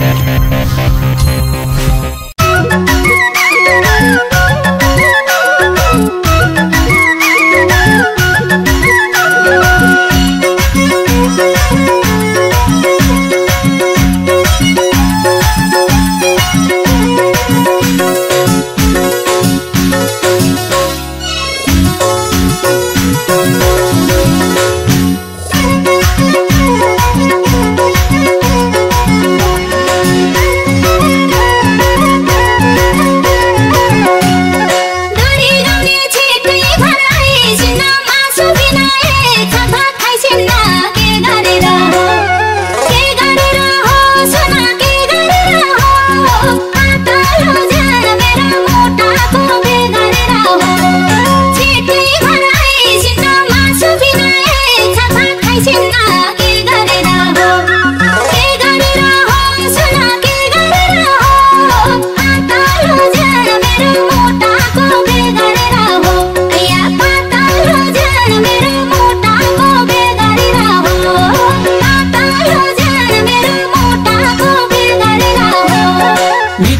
podcast.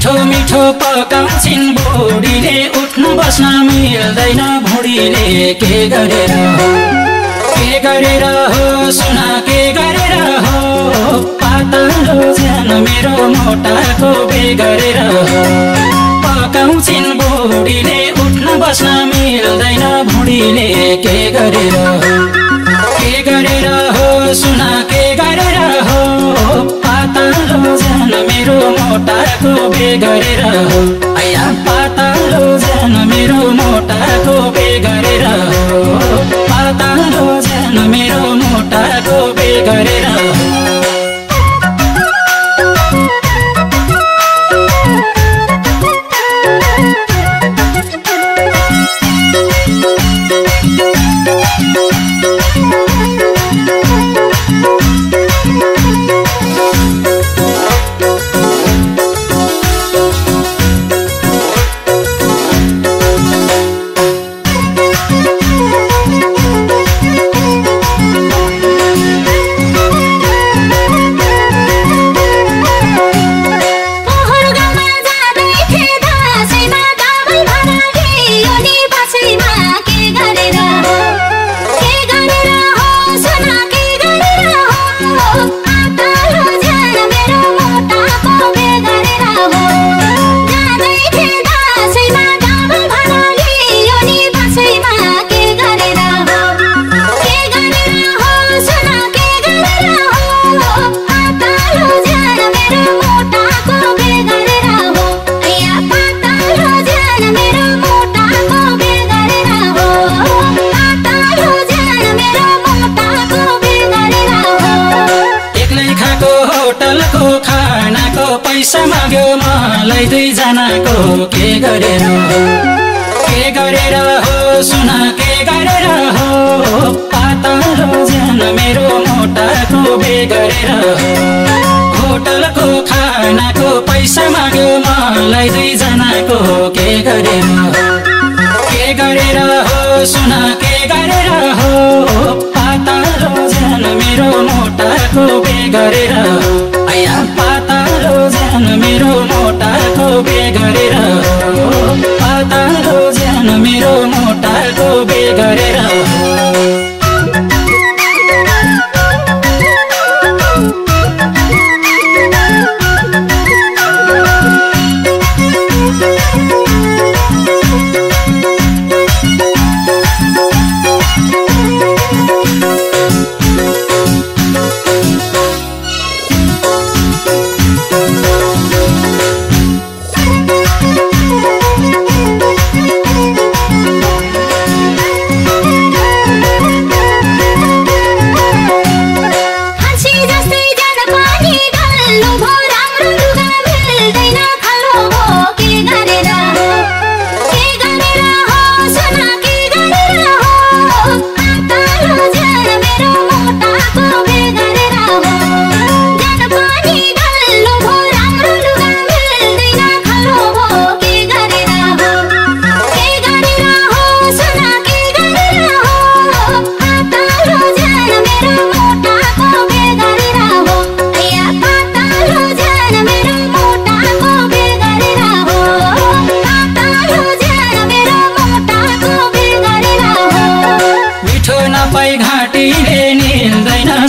पकाउँछिन् बुढीले उठ्न बस्न मिल्दैन भुँडीले। के गरेर के गरेर हो? सुना के गरेर हो? पातलो ज्यान मेरो मोटाको बे गरेर पकाउँछिन् बुढीले उठ्न बस्न मिल्दैन भुँडीले। के गरेर के गरेर हो? सुना के गरेर हो? पातलो ज्यान मेरो मोटाको बे गरेर हो। आया पातलो ज्यान मेरो मोटाको बे गरेर हो। पातलो ज्यान मेरो मोटाको बे दुईजनाको के गरेर के गरेर हो? सुन के गरेर हो? पातलो ज्यान मेरो मोटाको बे गरेर होटलको खानाको पैसा माग्यो मलाई दुईजनाको के गरेर के गरेर हो? सुन के गरेर हो? पातलो ज्यान मेरो मोटाको बे गरेर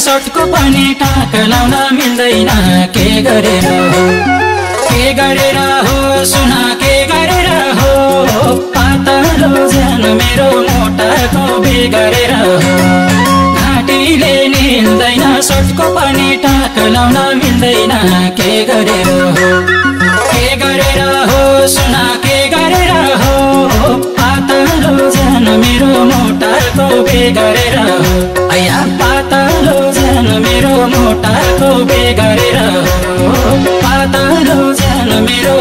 सटको पनि टाक लाउन मिल्दैन। के गरेर के गरेर हो? सुन के गरेर हो? पातलो ज्यान मेरो मोटाको बिगरेर हो। घाँटीले निल्दैन सटको पनि टाक लाउन मिल्दैन। के गरेर हो? के गरेर हो? सुन के गरेर हो? पातलो ज्यान मेरो मोटाको बिगरेर हो। मोटाको बिगरेर हो ज्यान मेरो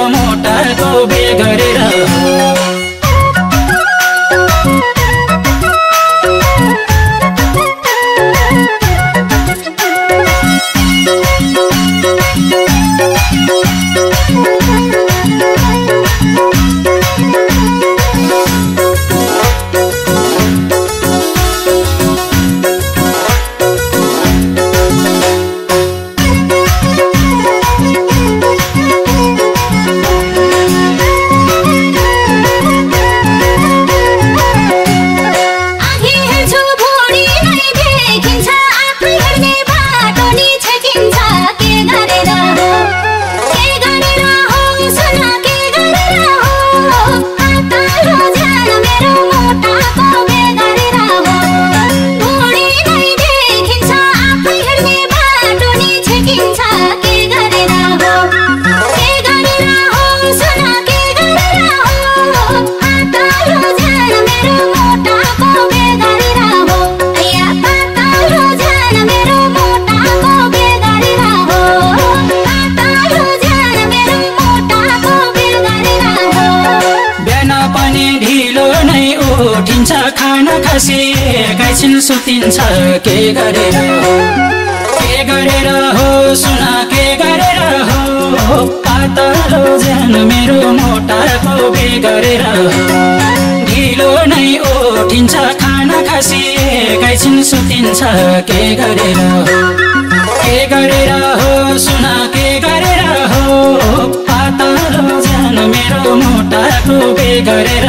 उठिन्छ खाना खसी एकैछिन सुतिन्छ के गरेर के गरेर हो? सुन के गरेर हो? पातलो ज्यान मेरो मोटाको के गरेर ढिलो नै उठिन्छ खाना खसी एकैछिन सुतिन्छ के गरेर के गरेर हो? सुन के गरेर हो? पातलो ज्यान मेरो मोटाको बे गरेर